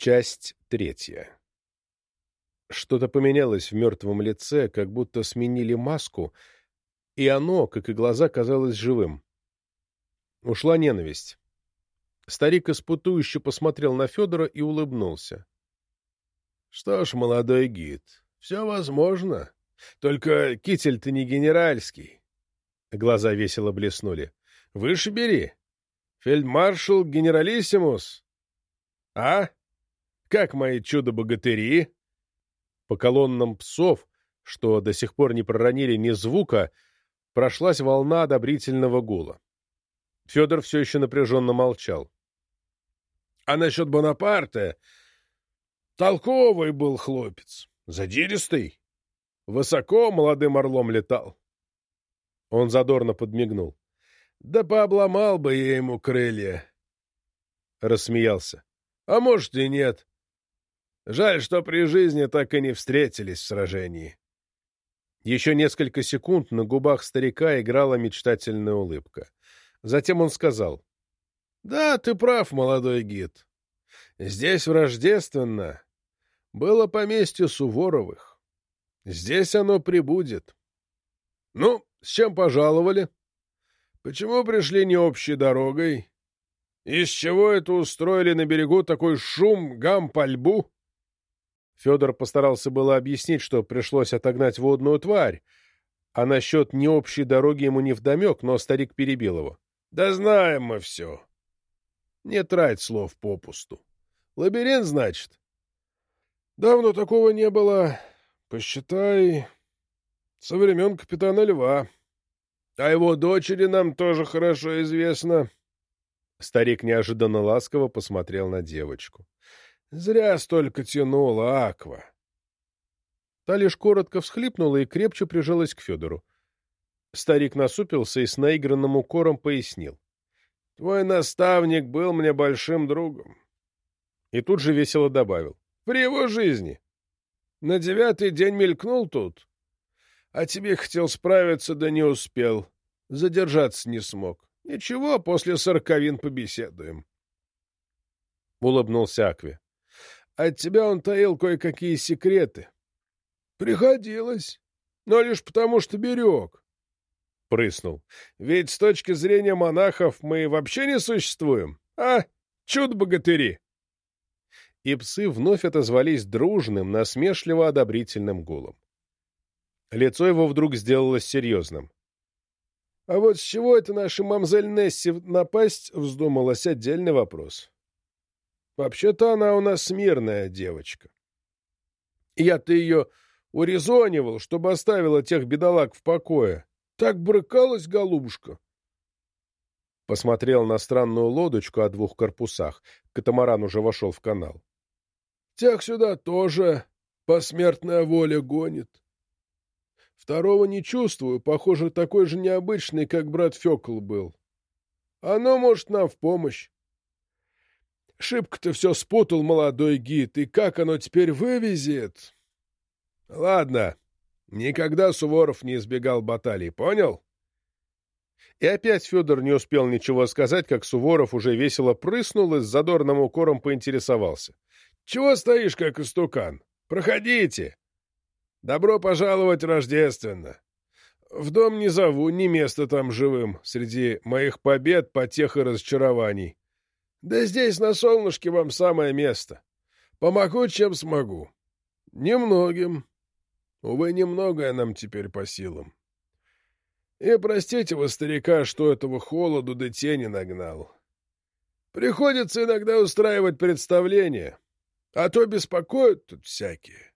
Часть третья. Что-то поменялось в мертвом лице, как будто сменили маску, и оно, как и глаза, казалось живым. Ушла ненависть. Старик испытующе посмотрел на Федора и улыбнулся. — Что ж, молодой гид, все возможно. Только китель-то не генеральский. Глаза весело блеснули. — Выше бери. Фельдмаршал генералиссимус. А? Как мои чудо-богатыри? По колоннам псов, что до сих пор не проронили ни звука, прошлась волна одобрительного гула. Федор все еще напряженно молчал. — А насчет Бонапарта? Толковый был хлопец, задиристый. Высоко молодым орлом летал. Он задорно подмигнул. Да пообломал бы я ему крылья. Рассмеялся. А может и нет. Жаль, что при жизни так и не встретились в сражении. Еще несколько секунд на губах старика играла мечтательная улыбка. Затем он сказал. — Да, ты прав, молодой гид. Здесь в Рождественно было поместье Суворовых. Здесь оно прибудет. Ну, с чем пожаловали? — Почему пришли не общей дорогой? Из чего это устроили на берегу такой шум, гам, пальбу? Федор постарался было объяснить, что пришлось отогнать водную тварь, а насчет необщей дороги ему не вдомек, но старик перебил его. — Да знаем мы все. Не трать слов попусту. Лабиринт, значит? Давно такого не было. Посчитай, со времен капитана Льва. А его дочери нам тоже хорошо известно. Старик неожиданно ласково посмотрел на девочку. Зря столько тянула Аква. Та лишь коротко всхлипнула и крепче прижалась к Федору. Старик насупился и с наигранным укором пояснил. — Твой наставник был мне большим другом. И тут же весело добавил. — При его жизни. На девятый день мелькнул тут, а тебе хотел справиться, да не успел. Задержаться не смог. Ничего, после сороковин побеседуем. Улыбнулся Акви. От тебя он таил кое-какие секреты. Приходилось, но лишь потому, что берег. Прыснул. Ведь с точки зрения монахов мы вообще не существуем. А, чудо-богатыри! И псы вновь отозвались дружным, насмешливо-одобрительным гулом. Лицо его вдруг сделалось серьезным. — А вот с чего это наша мамзель Несси напасть вздумалась отдельный вопрос. Вообще-то она у нас смирная девочка. Я-то ее урезонивал, чтобы оставила тех бедолаг в покое. Так брыкалась голубушка. Посмотрел на странную лодочку о двух корпусах. Катамаран уже вошел в канал. Тех сюда тоже посмертная воля гонит. Второго не чувствую, похоже, такой же необычный, как брат Фекл был. Оно может нам в помощь. Шибко-то все спутал молодой гид, и как оно теперь вывезет? Ладно, никогда Суворов не избегал баталий, понял? И опять Федор не успел ничего сказать, как Суворов уже весело прыснул и с задорным укором поинтересовался. — Чего стоишь, как истукан? Проходите! Добро пожаловать рождественно. В дом не зову, ни места там живым, среди моих побед, потех и разочарований. Да здесь на солнышке вам самое место. Помогу, чем смогу. Немногим. Увы, немногое нам теперь по силам. И простите вы, старика, что этого холоду да тени нагнал. Приходится иногда устраивать представления, а то беспокоят тут всякие.